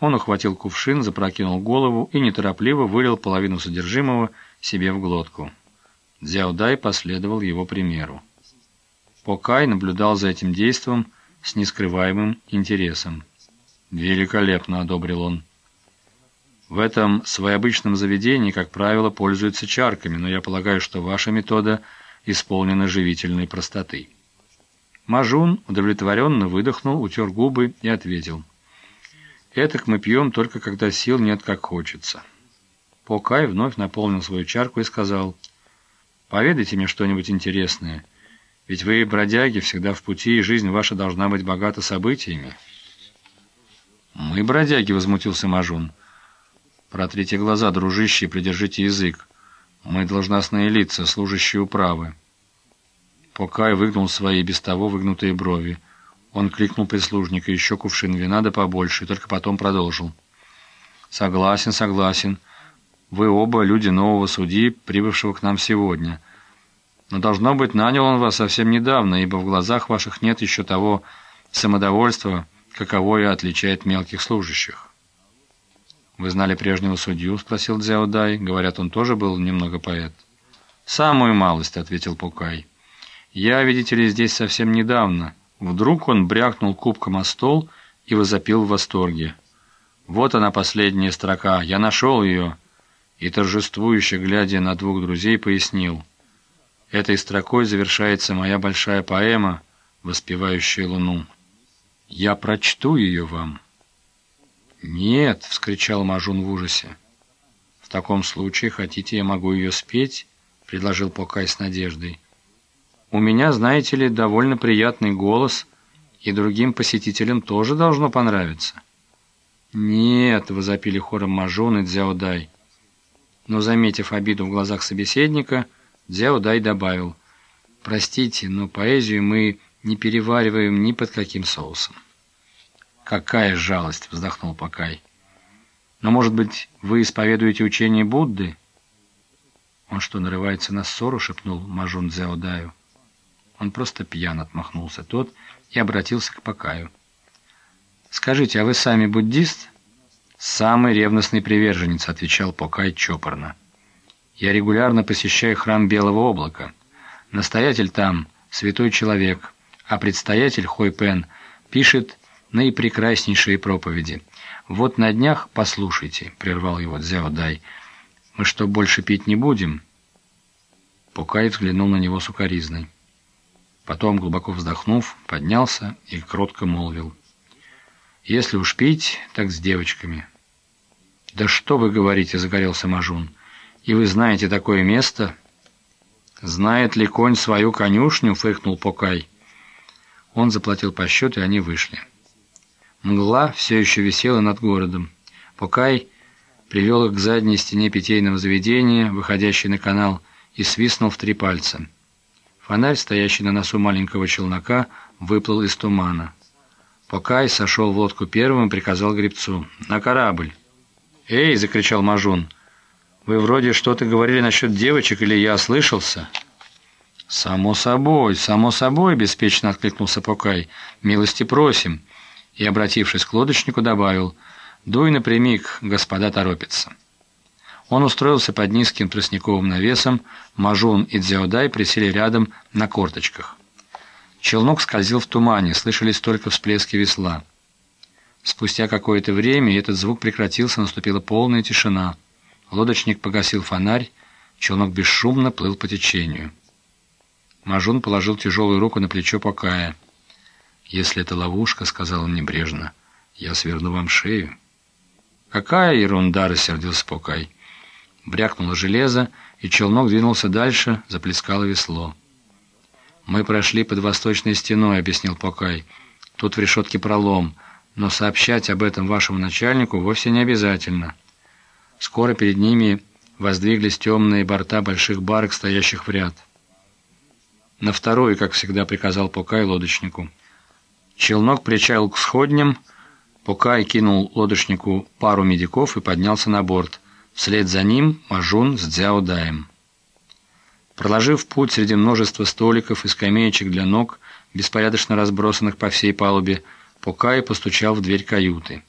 Он ухватил кувшин, запрокинул голову и неторопливо вылил половину содержимого себе в глотку. Дзяудай последовал его примеру. Покай наблюдал за этим действом с нескрываемым интересом. «Великолепно!» — одобрил он. В этом своеобычном заведении, как правило, пользуются чарками, но я полагаю, что ваша метода исполнена живительной простоты. Мажун удовлетворенно выдохнул, утер губы и ответил. «Этак мы пьем только когда сил нет, как хочется». Покай вновь наполнил свою чарку и сказал, «Поведайте мне что-нибудь интересное, ведь вы, бродяги, всегда в пути, и жизнь ваша должна быть богата событиями». «Мы бродяги», — возмутился Мажун. «Протрите глаза, дружище, и придержите язык. Мы должностные лица, служащие управы». Покай выгнул свои без того выгнутые брови. Он кликнул прислужника, еще кувшин вина да побольше, и только потом продолжил. «Согласен, согласен. Вы оба люди нового судьи, прибывшего к нам сегодня. Но, должно быть, нанял он вас совсем недавно, ибо в глазах ваших нет еще того самодовольства, каковое отличает мелких служащих». «Вы знали прежнего судью?» — спросил Дзяо Дай. Говорят, он тоже был немного поэт. «Самую малость», — ответил Пукай. «Я, видите ли, здесь совсем недавно». Вдруг он брякнул кубком о стол и возопил в восторге. «Вот она, последняя строка. Я нашел ее!» И торжествующе, глядя на двух друзей, пояснил. «Этой строкой завершается моя большая поэма, воспевающая луну. Я прочту ее вам». «Нет!» — вскричал Мажун в ужасе. «В таком случае, хотите, я могу ее спеть?» — предложил Покай с надеждой. У меня, знаете ли, довольно приятный голос, и другим посетителям тоже должно понравиться. «Нет», — возопили хором Мажун и Дзяодай. Но, заметив обиду в глазах собеседника, Дзяодай добавил, «Простите, но поэзию мы не перевариваем ни под каким соусом». «Какая жалость!» — вздохнул Пакай. «Но, может быть, вы исповедуете учение Будды?» «Он что, нарывается на ссору?» — шепнул Мажун Дзяодаю. Он просто пьян отмахнулся тот и обратился к Покаю. «Скажите, а вы сами буддист?» «Самый ревностный приверженец», — отвечал Покай чопорно. «Я регулярно посещаю храм Белого облака. Настоятель там — святой человек, а предстоятель Хой Пен пишет наипрекраснейшие проповеди. Вот на днях послушайте», — прервал его Цзяо Дай. «Мы что, больше пить не будем?» Покай взглянул на него сукоризной. Потом, глубоко вздохнув, поднялся и кротко молвил. «Если уж пить, так с девочками». «Да что вы говорите?» — загорелся Мажун. «И вы знаете такое место?» «Знает ли конь свою конюшню?» — фыркнул Покай. Он заплатил по счету, и они вышли. Мгла все еще висела над городом. Покай привел их к задней стене питейного заведения, выходящей на канал, и свистнул в три пальца. Фонарь, стоящий на носу маленького челнока, выплыл из тумана. Покай сошел в лодку первым и приказал гребцу. «На корабль!» «Эй!» — закричал Мажун. «Вы вроде что-то говорили насчет девочек, или я ослышался?» «Само собой, само собой!» — беспечно откликнулся Покай. «Милости просим!» И, обратившись к лодочнику, добавил. «Дуй напрямик, господа торопятся!» Он устроился под низким тростниковым навесом, Мажун и Дзяодай присели рядом на корточках. Челнок скользил в тумане, слышались только всплески весла. Спустя какое-то время этот звук прекратился, наступила полная тишина. Лодочник погасил фонарь, челнок бесшумно плыл по течению. Мажун положил тяжелую руку на плечо Покая. «Если это ловушка, — сказал он небрежно, — я сверну вам шею». «Какая ерунда!» — рассердился Покай. Брякнуло железо, и челнок двинулся дальше, заплескало весло. «Мы прошли под восточной стеной», — объяснил Покай. «Тут в решетке пролом, но сообщать об этом вашему начальнику вовсе не обязательно». Скоро перед ними воздвиглись темные борта больших барок, стоящих в ряд. На вторую, как всегда, приказал Покай лодочнику. Челнок причалил к сходням, Покай кинул лодочнику пару медиков и поднялся на борт — Вслед за ним Мажун с Дзяодаем. Проложив путь среди множества столиков и скамеечек для ног, беспорядочно разбросанных по всей палубе, Покай постучал в дверь каюты.